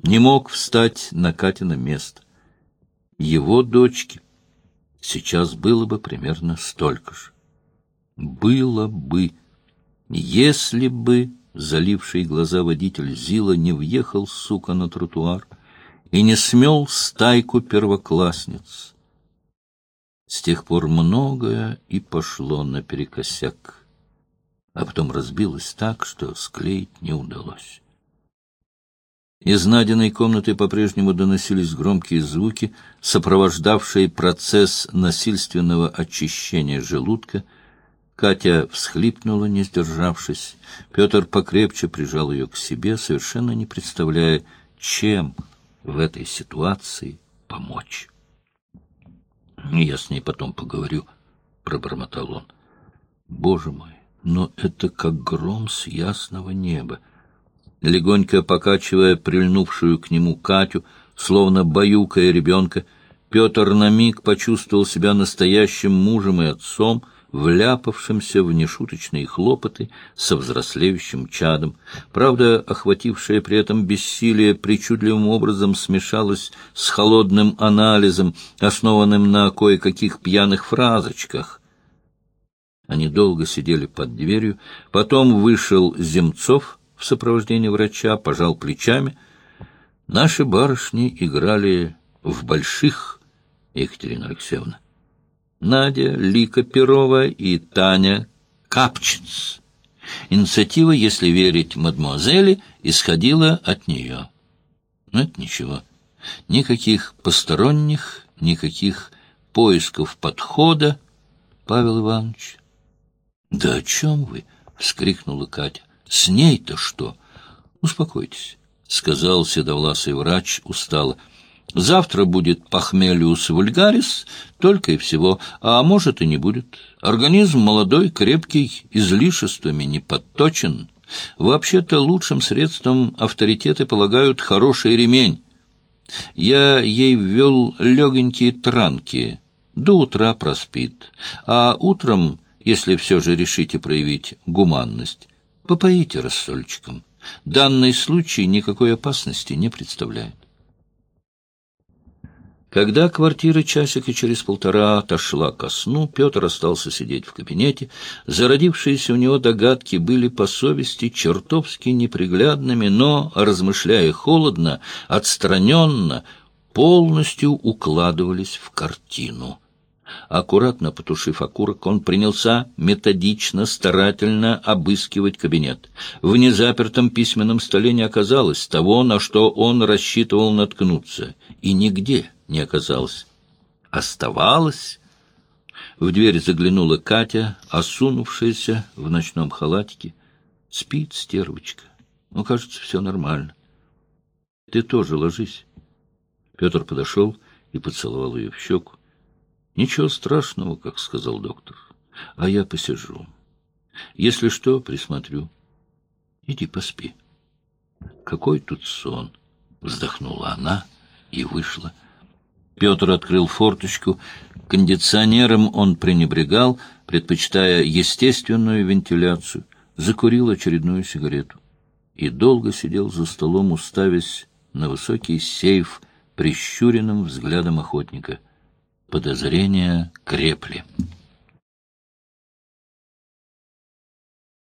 Не мог встать на Катина место. Его дочке сейчас было бы примерно столько же. Было бы, если бы заливший глаза водитель Зила не въехал, сука, на тротуар и не смел стайку первоклассниц. С тех пор многое и пошло наперекосяк, а потом разбилось так, что склеить не удалось. Из найденной комнаты по-прежнему доносились громкие звуки, сопровождавшие процесс насильственного очищения желудка. Катя всхлипнула, не сдержавшись. Петр покрепче прижал ее к себе, совершенно не представляя, чем в этой ситуации помочь. «Я с ней потом поговорю», — пробормотал он. «Боже мой, но это как гром с ясного неба!» Легонько покачивая прильнувшую к нему Катю, словно баюкая ребенка, Петр на миг почувствовал себя настоящим мужем и отцом, вляпавшимся в нешуточные хлопоты со взрослеющим чадом. Правда, охватившее при этом бессилие причудливым образом смешалось с холодным анализом, основанным на кое-каких пьяных фразочках. Они долго сидели под дверью, потом вышел Земцов — в сопровождении врача, пожал плечами. Наши барышни играли в больших, Екатерина Алексеевна. Надя, Лика Перова и Таня Капчиц. Инициатива, если верить мадемуазели, исходила от нее. Но это ничего. Никаких посторонних, никаких поисков подхода, Павел Иванович. — Да о чем вы? — вскрикнула Катя. С ней-то что? Успокойтесь, — сказал седовласый врач устало. Завтра будет похмелиус вульгарис, только и всего, а может и не будет. Организм молодой, крепкий, излишествами не подточен. Вообще-то лучшим средством авторитеты полагают хороший ремень. Я ей ввел легонькие транки. До утра проспит. А утром, если все же решите проявить гуманность, Попоите рассольчиком. Данный случай никакой опасности не представляет. Когда квартира часика через полтора отошла ко сну, Петр остался сидеть в кабинете. Зародившиеся у него догадки были по совести чертовски неприглядными, но, размышляя холодно, отстраненно, полностью укладывались в картину. Аккуратно потушив окурок, он принялся методично, старательно обыскивать кабинет. В незапертом письменном столе не оказалось того, на что он рассчитывал наткнуться, и нигде не оказалось. Оставалось... В дверь заглянула Катя, осунувшаяся в ночном халатике. Спит стервочка. Ну, кажется, все нормально. Ты тоже ложись. Петр подошел и поцеловал ее в щеку. Ничего страшного, как сказал доктор. А я посижу. Если что, присмотрю. Иди поспи. Какой тут сон! Вздохнула она и вышла. Петр открыл форточку. Кондиционером он пренебрегал, предпочитая естественную вентиляцию. Закурил очередную сигарету. И долго сидел за столом, уставясь на высокий сейф прищуренным взглядом охотника — Подозрения крепли.